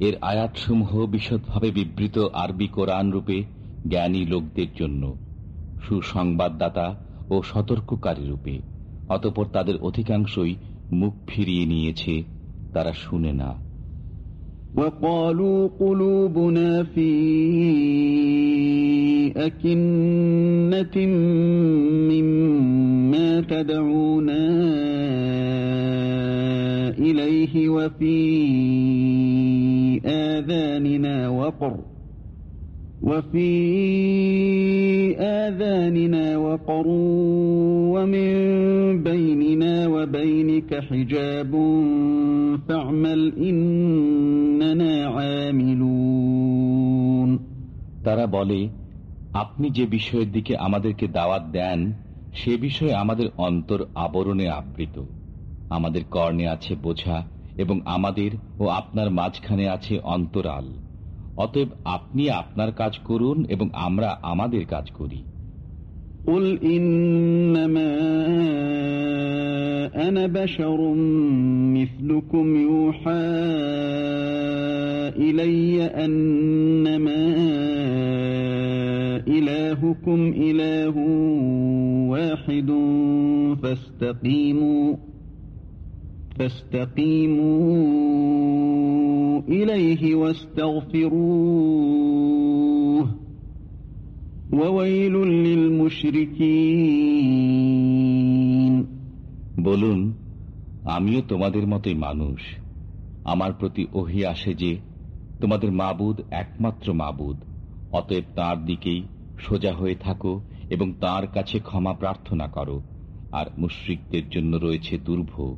এর আয়াতসমূহ বিশদভাবে বিবৃত আরবি কোরআন রূপে জ্ঞানী লোকদের জন্য সুসংবাদদাতা ও সতর্ককারী রূপে অতপর তাদের অধিকাংশই মুখ ফিরিয়ে নিয়েছে তারা শুনে না وقالوا قلوبنا في أكنة مما تدعونا إليه وفي آذاننا وقر وفي آذاننا وقر ومن بيننا وبينك حجاب فاعمل إننا عاملون তারা বলে আপনি যে বিষয়ের দিকে আমাদেরকে দাওয়াত দেন সে বিষয়ে আমাদের অন্তর আবরণে আবৃত আমাদের কর্ণে আছে বোঝা এবং আমাদের ও আপনার মাঝখানে আছে অন্তরাল অতএব আপনি আপনার কাজ করুন এবং আমরা আমাদের কাজ করি قل إنما أنا بشر مثلكم يوحى إلي أنما إلهكم إله واحد فاستقيموا فاستقيموا إليه واستغفروه وويل للمشركين বলুন আমিও তোমাদের মতোই মানুষ আমার প্রতি ওহি আসে যে তোমাদের মাবুদ একমাত্র মাবুদ অতএব তার দিকেই সোজা হয়ে থাকো এবং তার কাছে ক্ষমা প্রার্থনা করো আর মুশ্রিকদের জন্য রয়েছে দুর্ভোগ